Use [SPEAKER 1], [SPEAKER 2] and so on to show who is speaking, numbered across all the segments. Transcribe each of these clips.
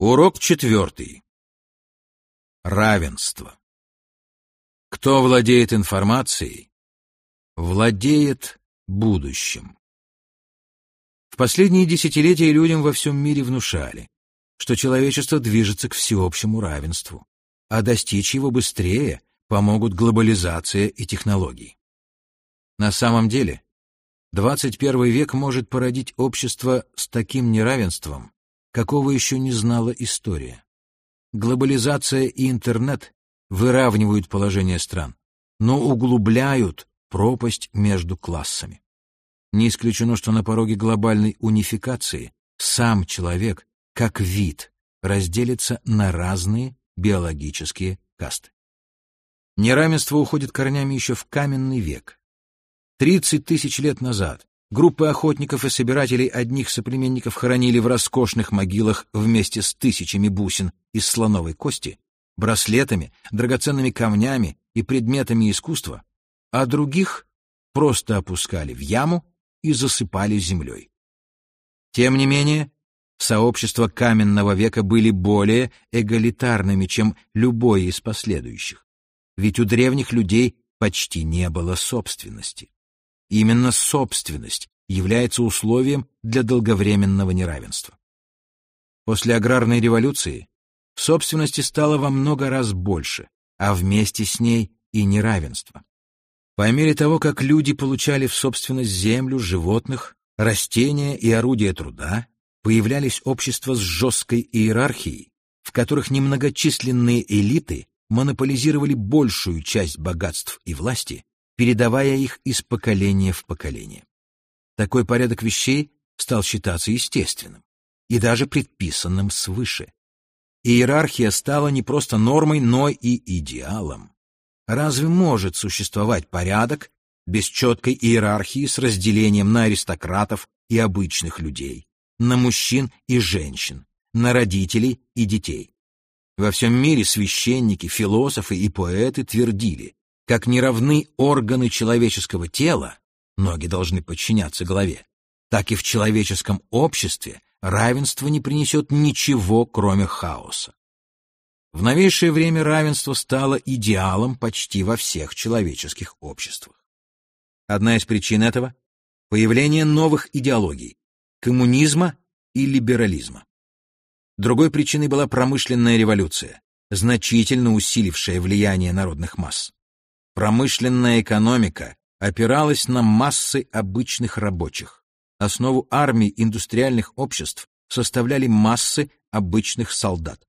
[SPEAKER 1] Урок четвертый. Равенство. Кто владеет информацией, владеет будущим. В последние десятилетия людям во всем мире внушали, что человечество движется к всеобщему равенству, а достичь его быстрее помогут глобализация и технологии. На самом деле, 21 век может породить общество с таким неравенством, какого еще не знала история. Глобализация и интернет выравнивают положение стран, но углубляют пропасть между классами. Не исключено, что на пороге глобальной унификации сам человек, как вид, разделится на разные биологические касты. Неравенство уходит корнями еще в каменный век. 30 тысяч лет назад Группы охотников и собирателей одних соплеменников хоронили в роскошных могилах вместе с тысячами бусин из слоновой кости, браслетами, драгоценными камнями и предметами искусства, а других просто опускали в яму и засыпали землей. Тем не менее, сообщества каменного века были более эгалитарными, чем любое из последующих, ведь у древних людей почти не было собственности. Именно собственность является условием для долговременного неравенства. После аграрной революции собственности стало во много раз больше, а вместе с ней и неравенство. По мере того, как люди получали в собственность землю, животных, растения и орудия труда, появлялись общества с жесткой иерархией, в которых немногочисленные элиты монополизировали большую часть богатств и власти, передавая их из поколения в поколение. Такой порядок вещей стал считаться естественным и даже предписанным свыше. Иерархия стала не просто нормой, но и идеалом. Разве может существовать порядок без четкой иерархии с разделением на аристократов и обычных людей, на мужчин и женщин, на родителей и детей? Во всем мире священники, философы и поэты твердили, как неравны органы человеческого тела, ноги должны подчиняться голове, так и в человеческом обществе равенство не принесет ничего, кроме хаоса. В новейшее время равенство стало идеалом почти во всех человеческих обществах. Одна из причин этого — появление новых идеологий — коммунизма и либерализма. Другой причиной была промышленная революция, значительно усилившая влияние народных масс. Промышленная экономика опиралась на массы обычных рабочих. Основу армий индустриальных обществ составляли массы обычных солдат.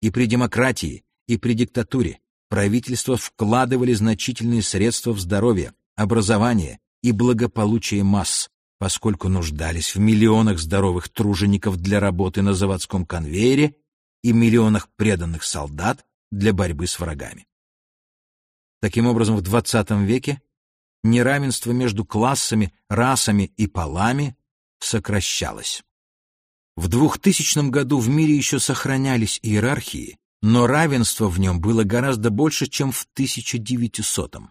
[SPEAKER 1] И при демократии, и при диктатуре правительства вкладывали значительные средства в здоровье, образование и благополучие масс, поскольку нуждались в миллионах здоровых тружеников для работы на заводском конвейере и миллионах преданных солдат для борьбы с врагами. Таким образом, в XX веке неравенство между классами, расами и полами сокращалось. В 2000 году в мире еще сохранялись иерархии, но равенство в нем было гораздо больше, чем в 1900 -м.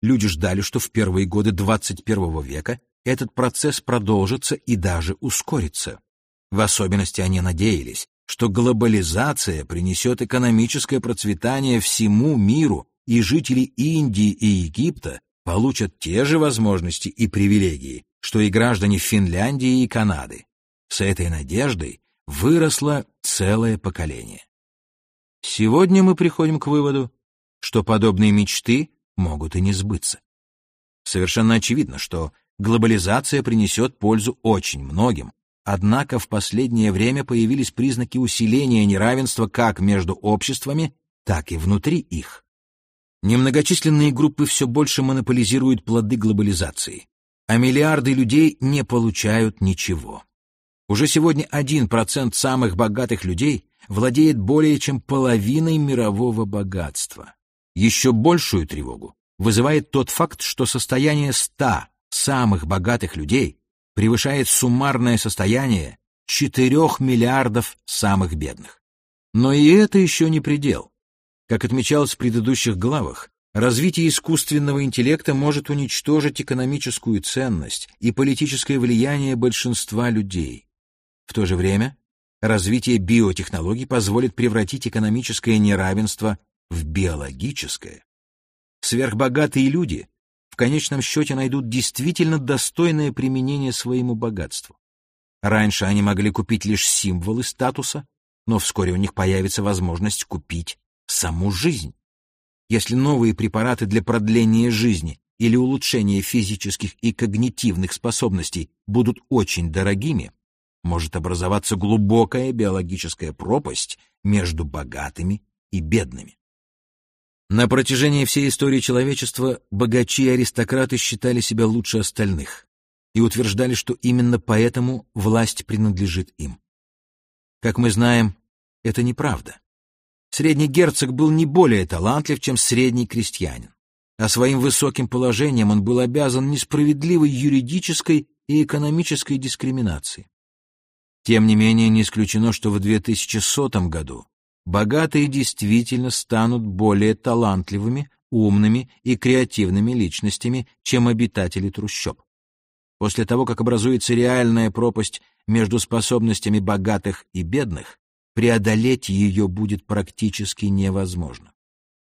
[SPEAKER 1] Люди ждали, что в первые годы 21 века этот процесс продолжится и даже ускорится. В особенности они надеялись, что глобализация принесет экономическое процветание всему миру и жители Индии и Египта получат те же возможности и привилегии, что и граждане Финляндии и Канады. С этой надеждой выросло целое поколение. Сегодня мы приходим к выводу, что подобные мечты могут и не сбыться. Совершенно очевидно, что глобализация принесет пользу очень многим, однако в последнее время появились признаки усиления неравенства как между обществами, так и внутри их. Немногочисленные группы все больше монополизируют плоды глобализации, а миллиарды людей не получают ничего. Уже сегодня один процент самых богатых людей владеет более чем половиной мирового богатства. Еще большую тревогу вызывает тот факт, что состояние ста самых богатых людей превышает суммарное состояние 4 миллиардов самых бедных. Но и это еще не предел. Как отмечалось в предыдущих главах, развитие искусственного интеллекта может уничтожить экономическую ценность и политическое влияние большинства людей. В то же время развитие биотехнологий позволит превратить экономическое неравенство в биологическое. Сверхбогатые люди в конечном счете найдут действительно достойное применение своему богатству. Раньше они могли купить лишь символы статуса, но вскоре у них появится возможность купить саму жизнь. Если новые препараты для продления жизни или улучшения физических и когнитивных способностей будут очень дорогими, может образоваться глубокая биологическая пропасть между богатыми и бедными. На протяжении всей истории человечества богачи и аристократы считали себя лучше остальных и утверждали, что именно поэтому власть принадлежит им. Как мы знаем, это неправда. Средний герцог был не более талантлив, чем средний крестьянин, а своим высоким положением он был обязан несправедливой юридической и экономической дискриминации. Тем не менее, не исключено, что в 2100 году богатые действительно станут более талантливыми, умными и креативными личностями, чем обитатели трущоб. После того, как образуется реальная пропасть между способностями богатых и бедных, преодолеть ее будет практически невозможно.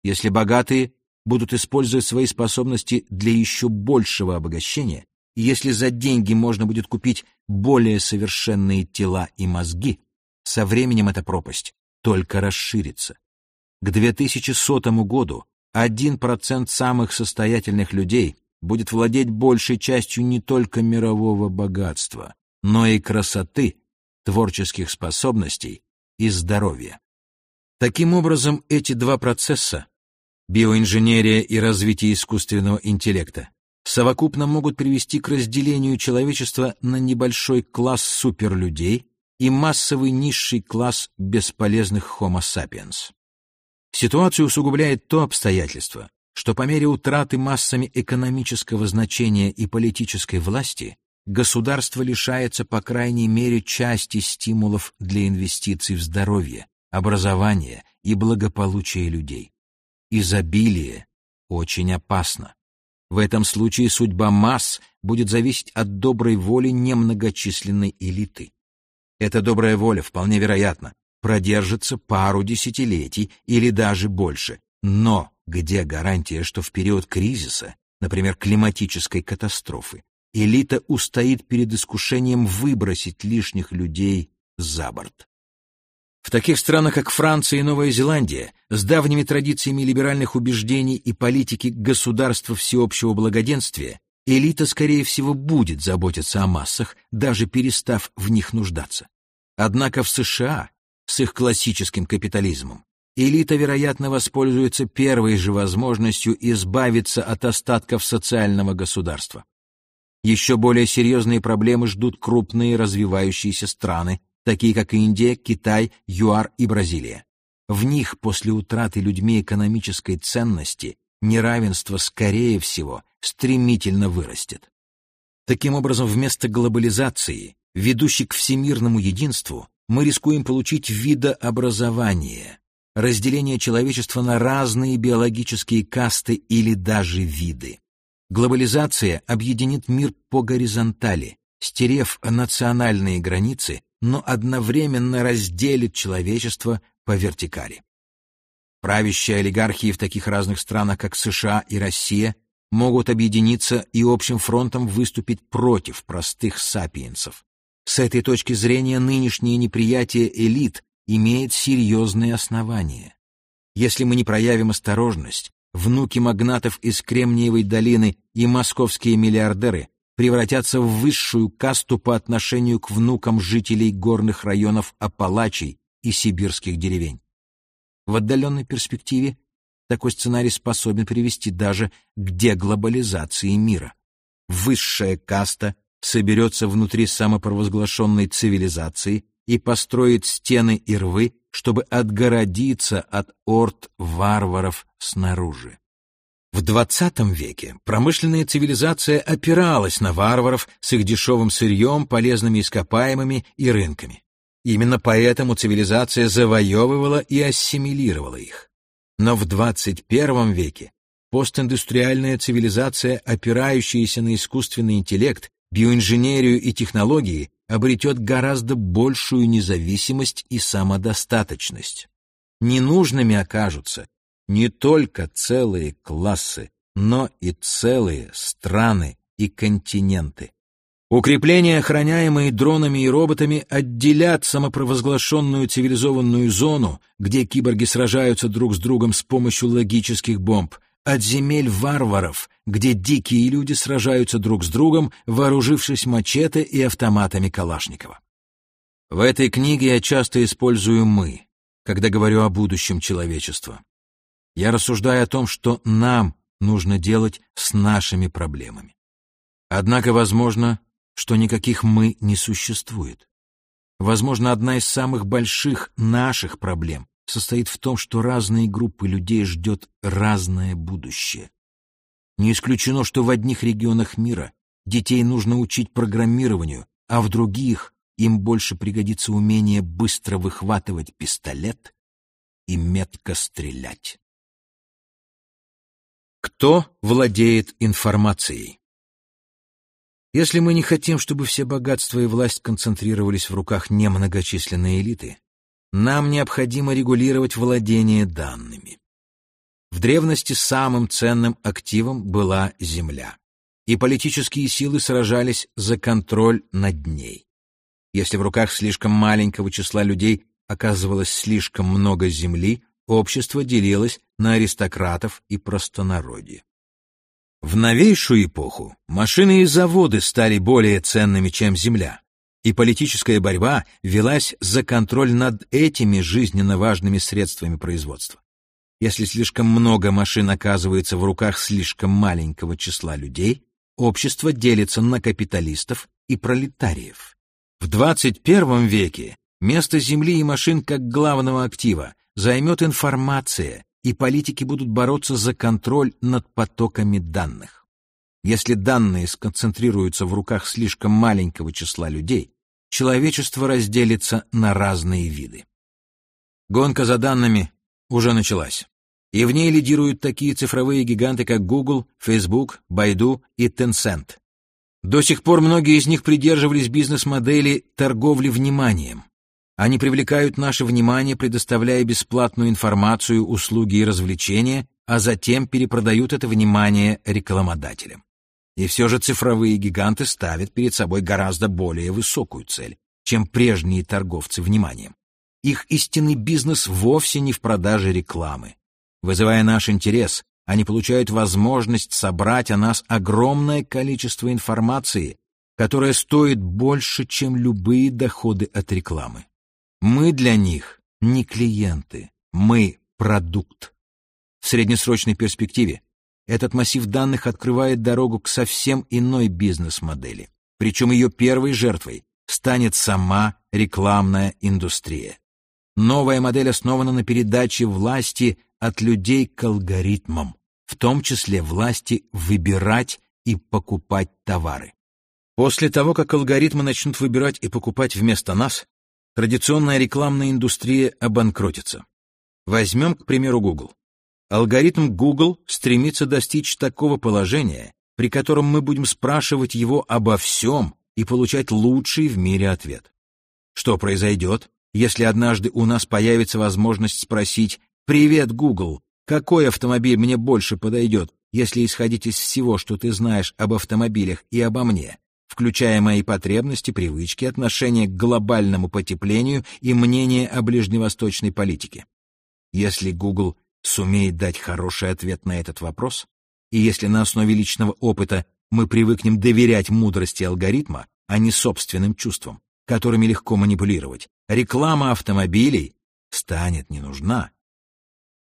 [SPEAKER 1] Если богатые будут использовать свои способности для еще большего обогащения, и если за деньги можно будет купить более совершенные тела и мозги, со временем эта пропасть только расширится. К 2100 году 1% самых состоятельных людей будет владеть большей частью не только мирового богатства, но и красоты, творческих способностей и здоровья. Таким образом, эти два процесса — биоинженерия и развитие искусственного интеллекта — совокупно могут привести к разделению человечества на небольшой класс суперлюдей и массовый низший класс бесполезных Homo sapiens. Ситуацию усугубляет то обстоятельство, что по мере утраты массами экономического значения и политической власти государство лишается по крайней мере части стимулов для инвестиций в здоровье, образование и благополучие людей. Изобилие очень опасно. В этом случае судьба масс будет зависеть от доброй воли немногочисленной элиты. Эта добрая воля, вполне вероятно, продержится пару десятилетий или даже больше. Но где гарантия, что в период кризиса, например, климатической катастрофы, элита устоит перед искушением выбросить лишних людей за борт? В таких странах, как Франция и Новая Зеландия, с давними традициями либеральных убеждений и политики государства всеобщего благоденствия, элита, скорее всего, будет заботиться о массах, даже перестав в них нуждаться. Однако в США, с их классическим капитализмом, элита, вероятно, воспользуется первой же возможностью избавиться от остатков социального государства. Еще более серьезные проблемы ждут крупные развивающиеся страны, такие как Индия, Китай, ЮАР и Бразилия. В них после утраты людьми экономической ценности неравенство, скорее всего, стремительно вырастет. Таким образом, вместо глобализации, ведущей к всемирному единству, мы рискуем получить видообразование, разделение человечества на разные биологические касты или даже виды. Глобализация объединит мир по горизонтали, стерев национальные границы, но одновременно разделит человечество по вертикали. Правящие олигархии в таких разных странах, как США и Россия, могут объединиться и общим фронтом выступить против простых сапиенсов. С этой точки зрения нынешнее неприятие элит имеет серьезные основания. Если мы не проявим осторожность, внуки магнатов из Кремниевой долины и московские миллиардеры превратятся в высшую касту по отношению к внукам жителей горных районов Апалачей и сибирских деревень. В отдаленной перспективе такой сценарий способен привести даже к деглобализации мира. Высшая каста соберется внутри самопровозглашенной цивилизации и построит стены и рвы, чтобы отгородиться от орд варваров снаружи. В XX веке промышленная цивилизация опиралась на варваров с их дешевым сырьем, полезными ископаемыми и рынками. Именно поэтому цивилизация завоевывала и ассимилировала их. Но в 21 веке постиндустриальная цивилизация, опирающаяся на искусственный интеллект, биоинженерию и технологии, обретет гораздо большую независимость и самодостаточность. Ненужными окажутся не только целые классы, но и целые страны и континенты. Укрепления, охраняемые дронами и роботами, отделят самопровозглашенную цивилизованную зону, где киборги сражаются друг с другом с помощью логических бомб, от земель варваров, где дикие люди сражаются друг с другом, вооружившись мачете и автоматами Калашникова. В этой книге я часто использую «мы», когда говорю о будущем человечества. Я рассуждаю о том, что нам нужно делать с нашими проблемами. Однако, возможно, что никаких «мы» не существует. Возможно, одна из самых больших наших проблем состоит в том, что разные группы людей ждет разное будущее. Не исключено, что в одних регионах мира детей нужно учить программированию, а в других им больше пригодится умение быстро выхватывать пистолет и метко стрелять. Кто владеет информацией? Если мы не хотим, чтобы все богатства и власть концентрировались в руках немногочисленной элиты, нам необходимо регулировать владение данными. В древности самым ценным активом была земля, и политические силы сражались за контроль над ней. Если в руках слишком маленького числа людей оказывалось слишком много земли, общество делилось на аристократов и простонародье. В новейшую эпоху машины и заводы стали более ценными, чем земля, и политическая борьба велась за контроль над этими жизненно важными средствами производства. Если слишком много машин оказывается в руках слишком маленького числа людей, общество делится на капиталистов и пролетариев. В 21 веке место земли и машин как главного актива займет информация, и политики будут бороться за контроль над потоками данных. Если данные сконцентрируются в руках слишком маленького числа людей, человечество разделится на разные виды. Гонка за данными уже началась, и в ней лидируют такие цифровые гиганты, как Google, Facebook, Baidu и Tencent. До сих пор многие из них придерживались бизнес-модели торговли вниманием. Они привлекают наше внимание, предоставляя бесплатную информацию, услуги и развлечения, а затем перепродают это внимание рекламодателям. И все же цифровые гиганты ставят перед собой гораздо более высокую цель, чем прежние торговцы вниманием. Их истинный бизнес вовсе не в продаже рекламы. Вызывая наш интерес, они получают возможность собрать о нас огромное количество информации, которая стоит больше, чем любые доходы от рекламы. Мы для них не клиенты, мы продукт. В среднесрочной перспективе этот массив данных открывает дорогу к совсем иной бизнес-модели. Причем ее первой жертвой станет сама рекламная индустрия. Новая модель основана на передаче власти от людей к алгоритмам, в том числе власти выбирать и покупать товары. После того, как алгоритмы начнут выбирать и покупать вместо нас, традиционная рекламная индустрия обанкротится. Возьмем, к примеру, Google. Алгоритм Google стремится достичь такого положения, при котором мы будем спрашивать его обо всем и получать лучший в мире ответ. Что произойдет, если однажды у нас появится возможность спросить «Привет, Google, какой автомобиль мне больше подойдет, если исходить из всего, что ты знаешь об автомобилях и обо мне?» включая мои потребности, привычки, отношение к глобальному потеплению и мнение о ближневосточной политике. Если Google сумеет дать хороший ответ на этот вопрос, и если на основе личного опыта мы привыкнем доверять мудрости алгоритма, а не собственным чувствам, которыми легко манипулировать, реклама автомобилей станет не нужна.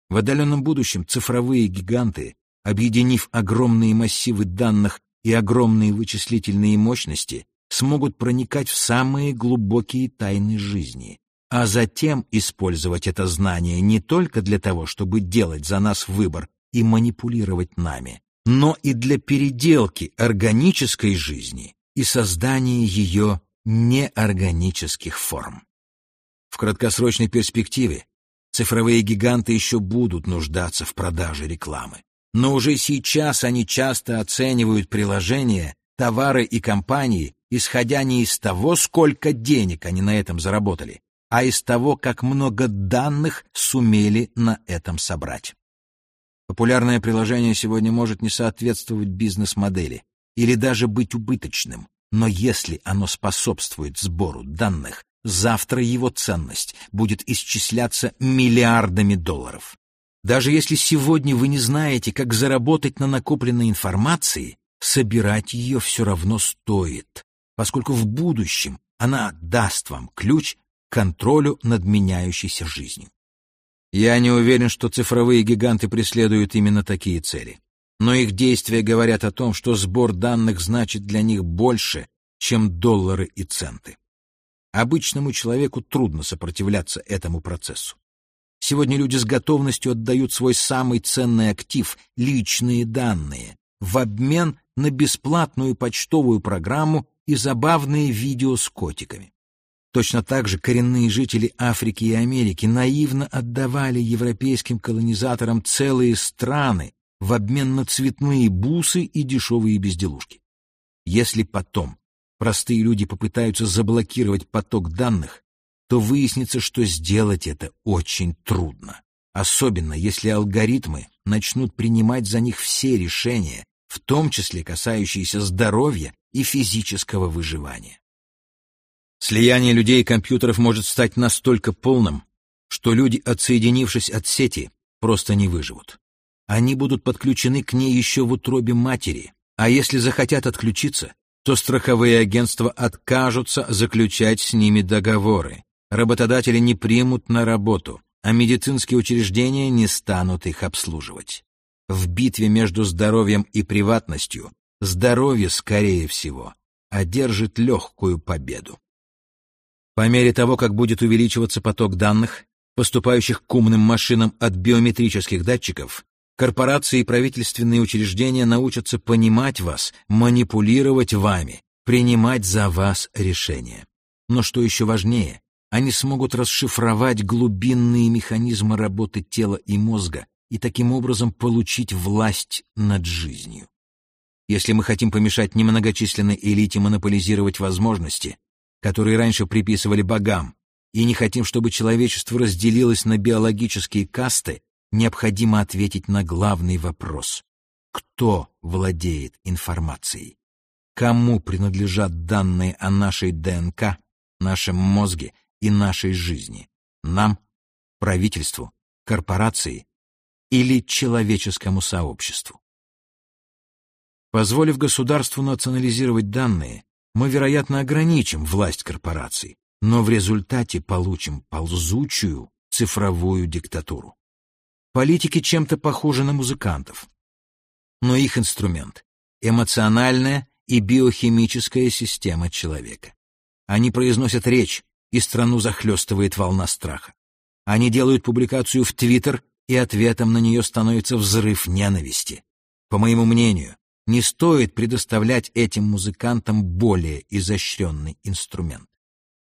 [SPEAKER 1] В отдаленном будущем цифровые гиганты, объединив огромные массивы данных и огромные вычислительные мощности смогут проникать в самые глубокие тайны жизни, а затем использовать это знание не только для того, чтобы делать за нас выбор и манипулировать нами, но и для переделки органической жизни и создания ее неорганических форм. В краткосрочной перспективе цифровые гиганты еще будут нуждаться в продаже рекламы но уже сейчас они часто оценивают приложения, товары и компании исходя не из того, сколько денег они на этом заработали, а из того, как много данных сумели на этом собрать. Популярное приложение сегодня может не соответствовать бизнес-модели или даже быть убыточным, но если оно способствует сбору данных, завтра его ценность будет исчисляться миллиардами долларов. Даже если сегодня вы не знаете, как заработать на накопленной информации, собирать ее все равно стоит, поскольку в будущем она даст вам ключ контролю над меняющейся жизнью. Я не уверен, что цифровые гиганты преследуют именно такие цели. Но их действия говорят о том, что сбор данных значит для них больше, чем доллары и центы. Обычному человеку трудно сопротивляться этому процессу. Сегодня люди с готовностью отдают свой самый ценный актив — личные данные — в обмен на бесплатную почтовую программу и забавные видео с котиками. Точно так же коренные жители Африки и Америки наивно отдавали европейским колонизаторам целые страны в обмен на цветные бусы и дешевые безделушки. Если потом простые люди попытаются заблокировать поток данных, то выяснится, что сделать это очень трудно. Особенно если алгоритмы начнут принимать за них все решения, в том числе касающиеся здоровья и физического выживания. Слияние людей и компьютеров может стать настолько полным, что люди, отсоединившись от сети, просто не выживут. Они будут подключены к ней еще в утробе матери, а если захотят отключиться, то страховые агентства откажутся заключать с ними договоры. Работодатели не примут на работу, а медицинские учреждения не станут их обслуживать. В битве между здоровьем и приватностью здоровье, скорее всего, одержит легкую победу. По мере того, как будет увеличиваться поток данных, поступающих к умным машинам от биометрических датчиков, корпорации и правительственные учреждения научатся понимать вас, манипулировать вами, принимать за вас решения. Но что еще важнее, они смогут расшифровать глубинные механизмы работы тела и мозга и таким образом получить власть над жизнью. Если мы хотим помешать немногочисленной элите монополизировать возможности, которые раньше приписывали богам, и не хотим, чтобы человечество разделилось на биологические касты, необходимо ответить на главный вопрос. Кто владеет информацией? Кому принадлежат данные о нашей ДНК, нашем мозге и нашей жизни? Нам, правительству, корпорации или человеческому сообществу? Позволив государству национализировать данные, мы, вероятно, ограничим власть корпораций, но в результате получим ползучую цифровую диктатуру. Политики чем-то похожи на музыкантов, но их инструмент — эмоциональная и биохимическая система человека. Они произносят речь, и страну захлестывает волна страха. Они делают публикацию в Твиттер, и ответом на нее становится взрыв ненависти. По моему мнению, не стоит предоставлять этим музыкантам более изощренный инструмент.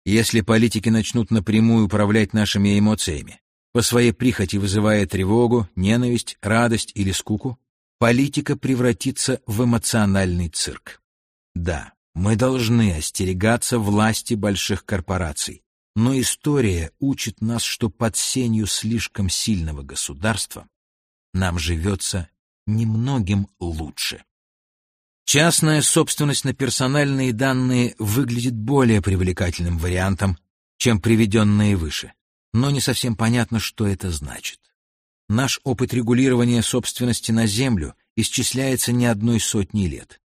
[SPEAKER 1] Если политики начнут напрямую управлять нашими эмоциями, по своей прихоти вызывая тревогу, ненависть, радость или скуку, политика превратится в эмоциональный цирк. Да, мы должны остерегаться власти больших корпораций, но история учит нас, что под сенью слишком сильного государства нам живется немногим лучше. Частная собственность на персональные данные выглядит более привлекательным вариантом, чем приведенные выше, но не совсем понятно, что это значит. Наш опыт регулирования собственности на землю исчисляется не одной сотней лет.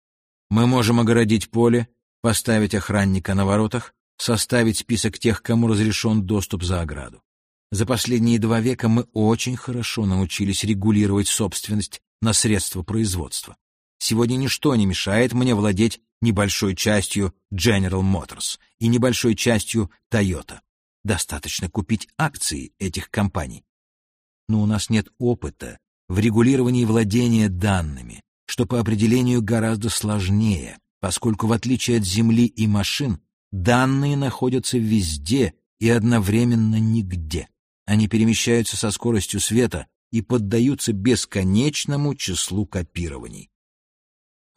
[SPEAKER 1] Мы можем огородить поле, поставить охранника на воротах, составить список тех, кому разрешен доступ за ограду. За последние два века мы очень хорошо научились регулировать собственность на средства производства. Сегодня ничто не мешает мне владеть небольшой частью General Motors и небольшой частью Toyota. Достаточно купить акции этих компаний. Но у нас нет опыта в регулировании владения данными, что по определению гораздо сложнее, поскольку в отличие от Земли и машин, данные находятся везде и одновременно нигде. Они перемещаются со скоростью света и поддаются бесконечному числу копирований.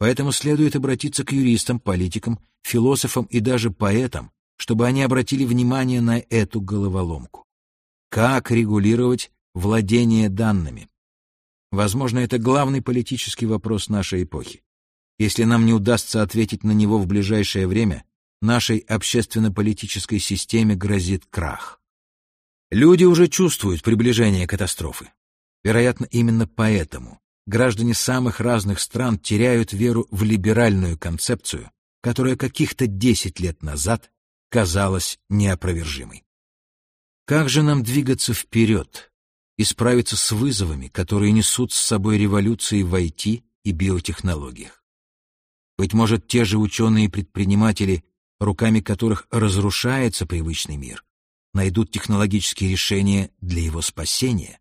[SPEAKER 1] Поэтому следует обратиться к юристам, политикам, философам и даже поэтам, чтобы они обратили внимание на эту головоломку. Как регулировать владение данными? Возможно, это главный политический вопрос нашей эпохи. Если нам не удастся ответить на него в ближайшее время, нашей общественно-политической системе грозит крах. Люди уже чувствуют приближение катастрофы. Вероятно, именно поэтому граждане самых разных стран теряют веру в либеральную концепцию, которая каких-то 10 лет назад казалась неопровержимой. Как же нам двигаться вперед и справиться с вызовами, которые несут с собой революции в IT и биотехнологиях? Быть может, те же ученые и предприниматели, руками которых разрушается привычный мир, найдут технологические решения для его спасения?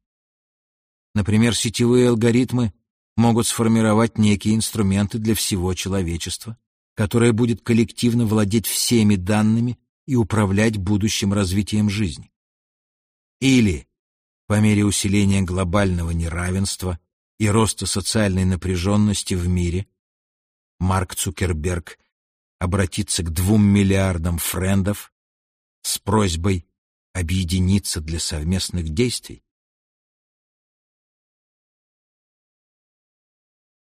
[SPEAKER 1] Например, сетевые алгоритмы могут сформировать некие инструменты для всего человечества, которое будет коллективно владеть всеми данными и управлять будущим развитием жизни. Или, по мере усиления глобального неравенства и роста социальной напряженности в мире, Марк Цукерберг обратится к двум миллиардам френдов с просьбой объединиться для совместных действий?